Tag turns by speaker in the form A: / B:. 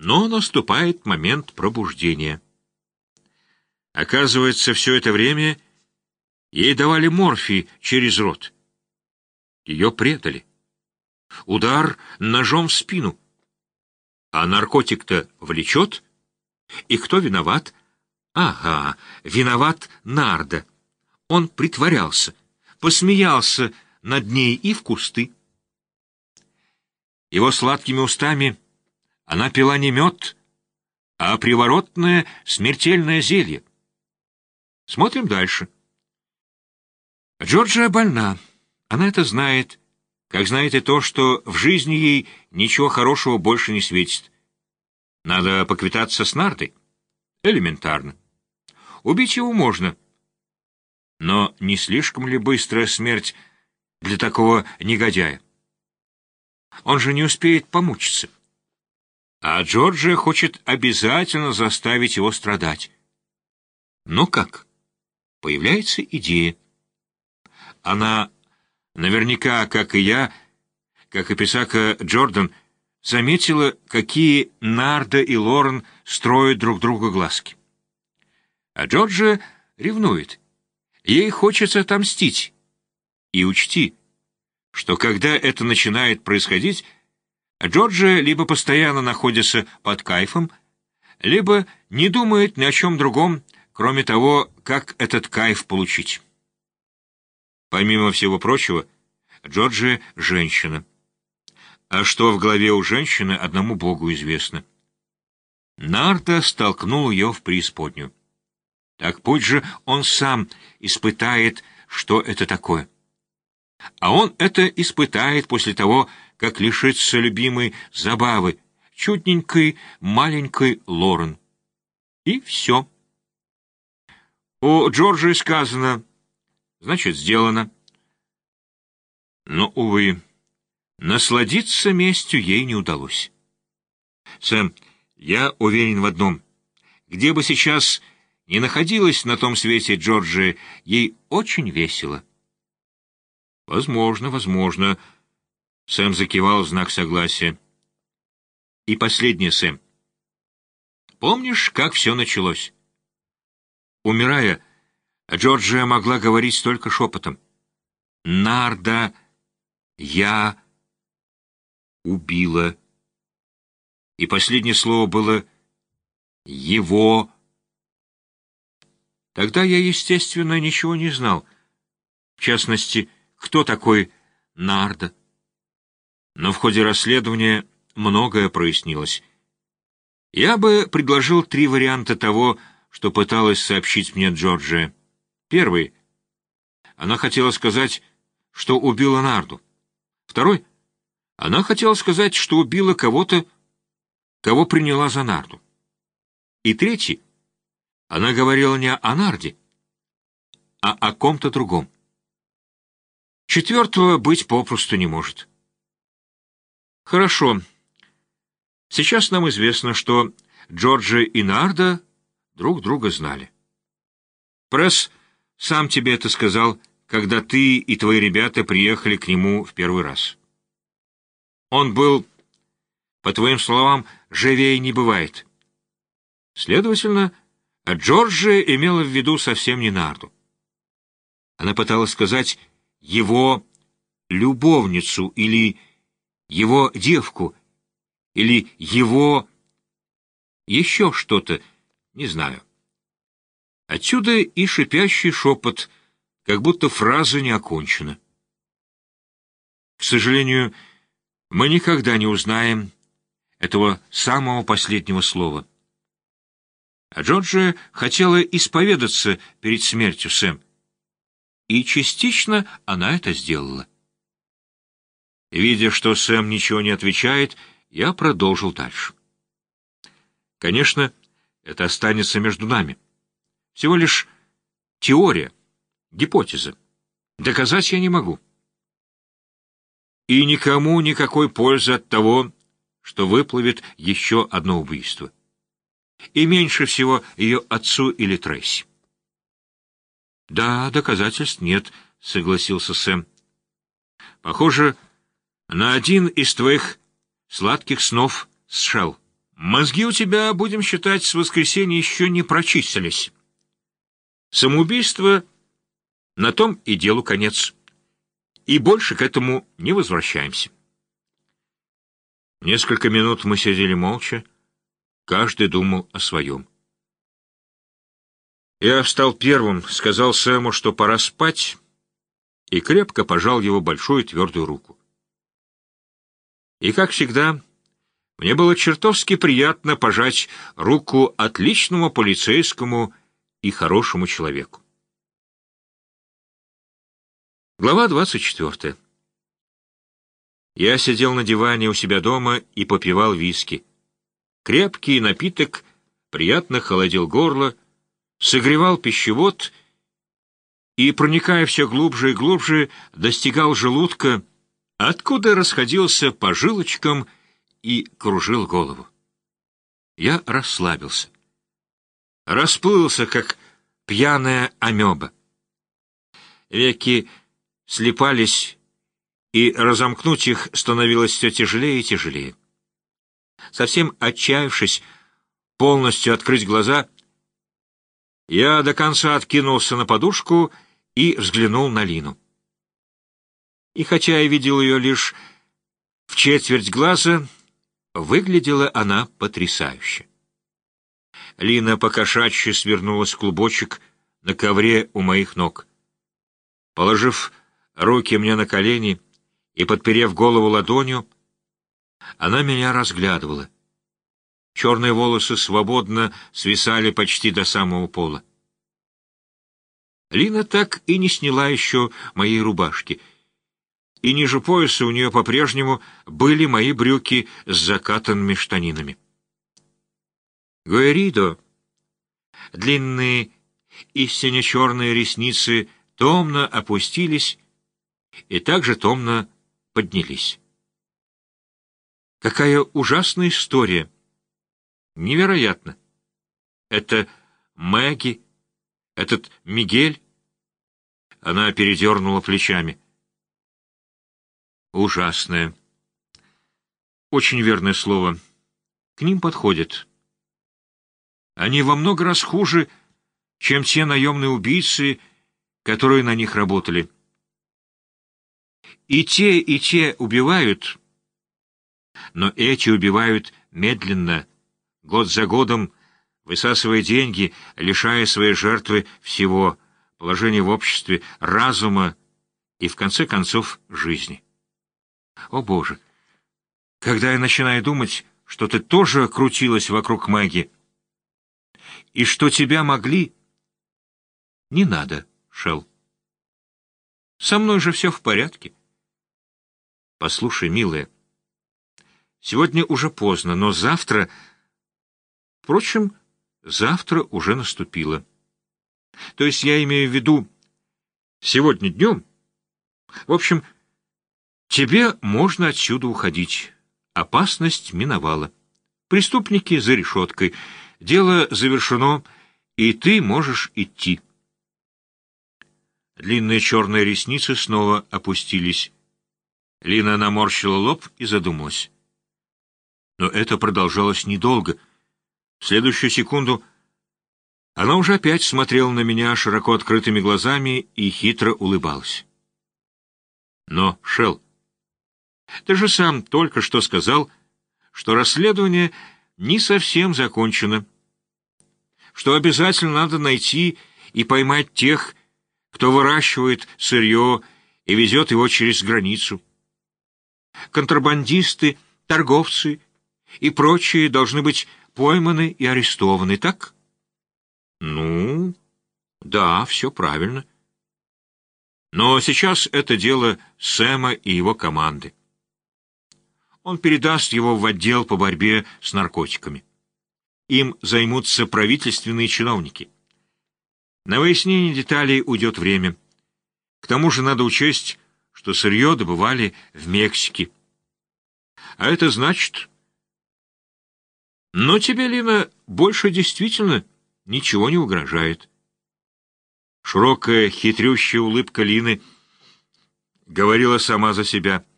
A: но наступает момент пробуждения. Оказывается, все это время ей давали морфий через рот. Ее предали. Удар ножом в спину. А наркотик-то влечет? И кто виноват? Ага, виноват Нарда. Он притворялся, посмеялся над ней и в кусты. Его сладкими устами она пила не мед, а приворотное смертельное зелье. Смотрим дальше. Джорджия больна. Она это знает, как знает и то, что в жизни ей ничего хорошего больше не светит. Надо поквитаться с Нардой. Элементарно. Убить его можно. Но не слишком ли быстрая смерть для такого негодяя? Он же не успеет помучиться. А Джорджия хочет обязательно заставить его страдать. Ну как? Появляется идея. Она наверняка, как и я, как и Писака Джордан, заметила, какие Нарда и Лорен строят друг другу глазки. А Джорджия ревнует. Ей хочется отомстить. И учти, что когда это начинает происходить, Джорджия либо постоянно находится под кайфом, либо не думает ни о чем другом, кроме того, как этот кайф получить. Помимо всего прочего, Джорджия — женщина. А что в голове у женщины, одному Богу известно. Нарта столкнул ее в преисподнюю. Так пусть же он сам испытает, что это такое. А он это испытает после того, как лишится любимой забавы, чутненькой маленькой Лорен. И все. У Джорджи сказано, значит, сделано. Но, увы, насладиться местью ей не удалось. Сэм, я уверен в одном. Где бы сейчас ни находилась на том свете Джорджи, ей очень весело. «Возможно, возможно», — Сэм закивал в знак согласия. «И последнее, Сэм. Помнишь, как все началось?» Умирая, Джорджия могла говорить только шепотом. «Нарда, я убила». И последнее слово было «его». Тогда я, естественно, ничего не знал. В частности, кто такой Нарда. Но в ходе расследования многое прояснилось. Я бы предложил три варианта того, что пыталась сообщить мне Джорджия. Первый. Она хотела сказать, что убила Нарду. Второй. Она хотела сказать, что убила кого-то, кого приняла за Нарду. И третий. Она говорила не о Нарде, а о ком-то другом. Четвертого быть попросту не может. Хорошо. Сейчас нам известно, что Джорджи и Нарда друг друга знали. Пресс сам тебе это сказал, когда ты и твои ребята приехали к нему в первый раз. Он был, по твоим словам, живее не бывает. Следовательно, Джорджи имела в виду совсем не Нарду. Она пыталась сказать его любовницу или его девку или его еще что-то, не знаю. Отсюда и шипящий шепот, как будто фраза не окончена. К сожалению, мы никогда не узнаем этого самого последнего слова. А Джорджия хотела исповедаться перед смертью Сэм и частично она это сделала. Видя, что Сэм ничего не отвечает, я продолжил дальше. Конечно, это останется между нами. Всего лишь теория, гипотеза. Доказать я не могу. И никому никакой пользы от того, что выплывет еще одно убийство. И меньше всего ее отцу или Трейси. «Да, доказательств нет», — согласился Сэм. «Похоже на один из твоих сладких снов с Шелл, Мозги у тебя, будем считать, с воскресенья еще не прочистились. Самоубийство — на том и делу конец. И больше к этому не возвращаемся. Несколько минут мы сидели молча, каждый думал о своем. Я встал первым, сказал Сэму, что пора спать, и крепко пожал его большую твердую руку. И, как всегда, мне было чертовски приятно пожать руку отличному полицейскому и хорошему человеку. Глава 24. Я сидел на диване у себя дома и попивал виски. Крепкий напиток приятно холодил горло, согревал пищевод и, проникая все глубже и глубже, достигал желудка, откуда расходился по жилочкам и кружил голову. Я расслабился. Расплылся, как пьяная амеба. Веки слепались, и разомкнуть их становилось все тяжелее и тяжелее. Совсем отчаявшись, полностью открыть глаза, я до конца откинулся на подушку и взглянул на Лину. И хотя я видел ее лишь в четверть глаза, Выглядела она потрясающе. Лина покошачьи свернулась в клубочек на ковре у моих ног. Положив руки мне на колени и подперев голову ладонью, она меня разглядывала. Черные волосы свободно свисали почти до самого пола. Лина так и не сняла еще моей рубашки — и ниже пояса у нее по-прежнему были мои брюки с закатанными штанинами. Гуэридо, длинные и сине-черные ресницы томно опустились и также томно поднялись. Какая ужасная история! Невероятно! Это Мэгги, этот Мигель. Она передернула плечами. Ужасное. Очень верное слово. К ним подходит. Они во много раз хуже, чем те наемные убийцы, которые на них работали. И те, и те убивают, но эти убивают медленно, год за годом, высасывая деньги, лишая своей жертвы всего, положения в обществе, разума и, в конце концов, жизни. О, Боже! Когда я начинаю думать, что ты тоже крутилась вокруг Мэгги, и что тебя могли... Не надо, Шел. Со мной же все в порядке. Послушай, милая, сегодня уже поздно, но завтра... Впрочем, завтра уже наступило. То есть я имею в виду сегодня днем. В общем, Тебе можно отсюда уходить. Опасность миновала. Преступники за решеткой. Дело завершено, и ты можешь идти. Длинные черные ресницы снова опустились. Лина наморщила лоб и задумалась. Но это продолжалось недолго. В следующую секунду она уже опять смотрела на меня широко открытыми глазами и хитро улыбалась. Но, Шелл, ты же сам только что сказал, что расследование не совсем закончено, что обязательно надо найти и поймать тех, кто выращивает сырье и везет его через границу. Контрабандисты, торговцы и прочие должны быть пойманы и арестованы, так? Ну, да, все правильно. Но сейчас это дело Сэма и его команды он передаст его в отдел по борьбе с наркотиками. Им займутся правительственные чиновники. На выяснение деталей уйдет время. К тому же надо учесть, что сырье добывали в Мексике. А это значит... Но тебе, Лина, больше действительно ничего не угрожает. Широкая, хитрющая улыбка Лины говорила сама за себя —